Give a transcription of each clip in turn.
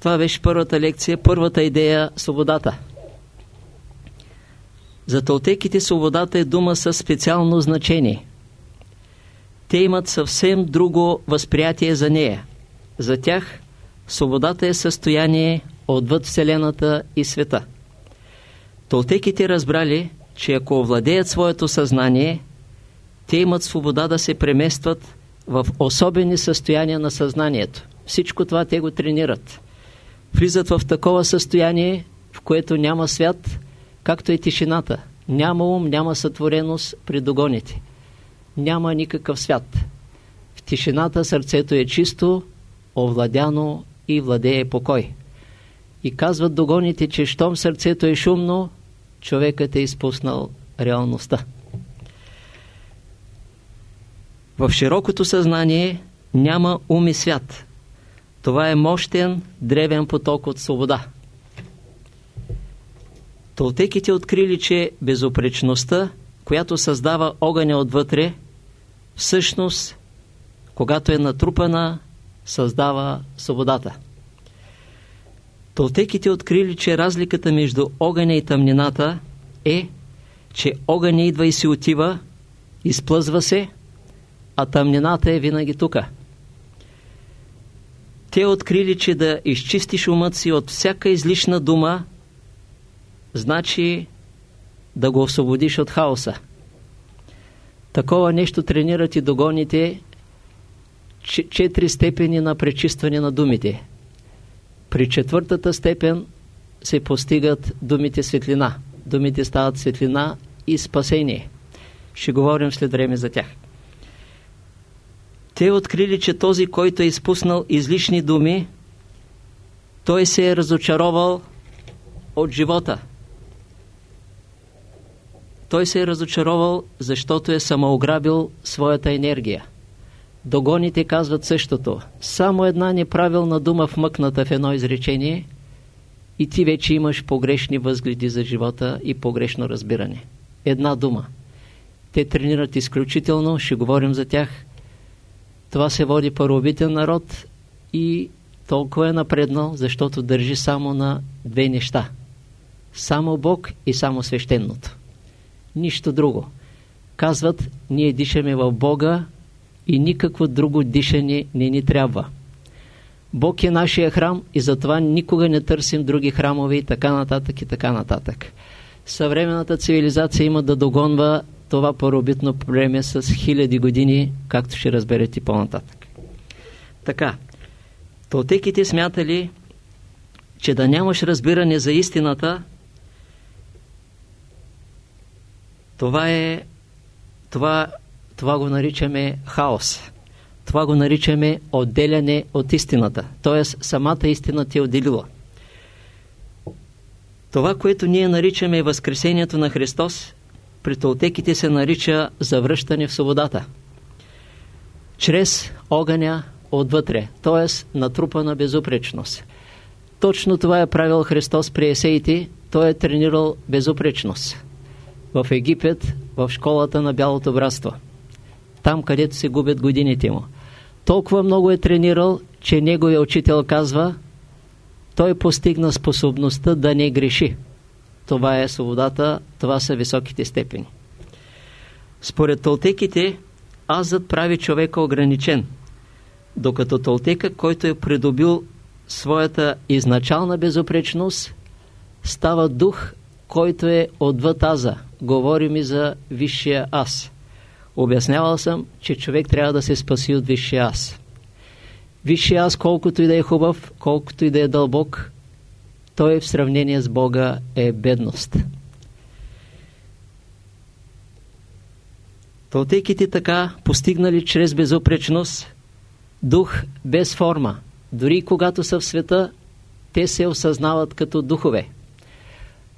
Това беше първата лекция, първата идея – свободата. За толтеките свободата е дума със специално значение. Те имат съвсем друго възприятие за нея. За тях свободата е състояние отвъд Вселената и света. Толтеките разбрали, че ако овладеят своето съзнание, те имат свобода да се преместват в особени състояния на съзнанието. Всичко това те го тренират. Влизат в такова състояние, в което няма свят, както е тишината. Няма ум, няма сътвореност при догоните. Няма никакъв свят. В тишината сърцето е чисто, овладяно и владее покой. И казват догоните, че щом сърцето е шумно, човекът е изпуснал реалността. В широкото съзнание няма ум и свят. Това е мощен, древен поток от свобода. Толтеките открили, че безопречността, която създава огъня отвътре, всъщност, когато е натрупана, създава свободата. Толтеките открили, че разликата между огъня и тъмнината е, че огъня идва и си отива, изплъзва се, а тъмнината е винаги тука. Те открили, че да изчистиш умът си от всяка излишна дума, значи да го освободиш от хаоса. Такова нещо тренират и догоните четири степени на пречистване на думите. При четвъртата степен се постигат думите светлина. Думите стават светлина и спасение. Ще говорим след време за тях. Те открили, че този, който е изпуснал излишни думи, той се е разочаровал от живота. Той се е разочаровал, защото е самоограбил своята енергия. Догоните казват същото. Само една неправилна дума вмъкната в едно изречение и ти вече имаш погрешни възгледи за живота и погрешно разбиране. Една дума. Те тренират изключително, ще говорим за тях. Това се води първобитен народ и толкова е напреднал, защото държи само на две неща. Само Бог и само свещеното. Нищо друго. Казват, ние дишаме в Бога, и никакво друго дишане не ни трябва. Бог е нашия храм и затова никога не търсим други храмове и така нататък и така нататък. Съвременната цивилизация има да догонва това първобитно племе с хиляди години, както ще разберете по-нататък. Така, толтеките смятали, че да нямаш разбиране за истината, това е това това го наричаме хаос. Това го наричаме отделяне от истината. Тоест, самата истина ти е отделила. Това, което ние наричаме Възкресението на Христос, при толтеките се нарича завръщане в свободата. Чрез огъня отвътре, т.е. натрупана безупречност. Точно това е правил Христос при есеите, той е тренирал безупречност. В Египет, в школата на Бялото братство там където се губят годините му. Толкова много е тренирал, че неговия учител казва, той постигна способността да не греши. Това е свободата, това са високите степени. Според толтеките, азът прави човека ограничен, докато толтека, който е придобил своята изначална безопречност, става дух, който е отвъд аза. Говорим и за висшия аз. Обяснявал съм, че човек трябва да се спаси от висшия аз. Висшия аз, колкото и да е хубав, колкото и да е дълбок, той в сравнение с Бога е бедност. Толтейките така постигнали чрез безопречност дух без форма. Дори когато са в света, те се осъзнават като духове.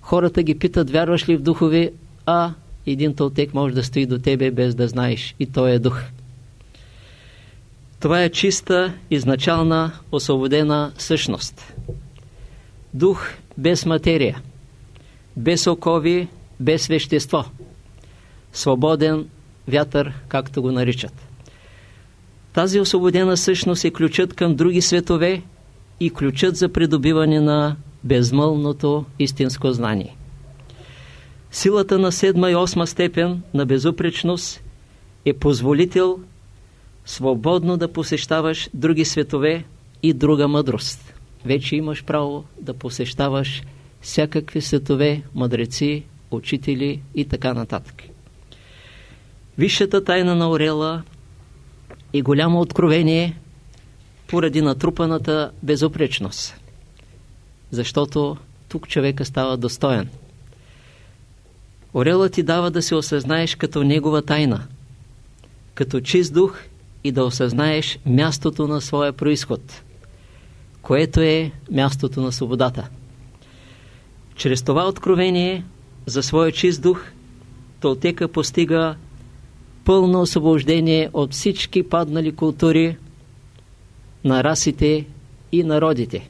Хората ги питат, вярваш ли в духове? А, един толтек може да стои до тебе без да знаеш и той е дух. Това е чиста, изначална, освободена същност. Дух без материя, без окови, без вещество. Свободен вятър, както го наричат. Тази освободена същност е ключът към други светове и ключът за придобиване на безмълното истинско знание. Силата на седма и осма степен на безупречност е позволител свободно да посещаваш други светове и друга мъдрост. Вече имаш право да посещаваш всякакви светове, мъдреци, учители и така нататък. Висшата тайна на Орела е голямо откровение поради натрупаната безупречност. Защото тук човека става достоен. Орела ти дава да се осъзнаеш като негова тайна, като чист дух и да осъзнаеш мястото на своя происход, което е мястото на свободата. Чрез това откровение за своя чист дух Толтека постига пълно освобождение от всички паднали култури на расите и народите –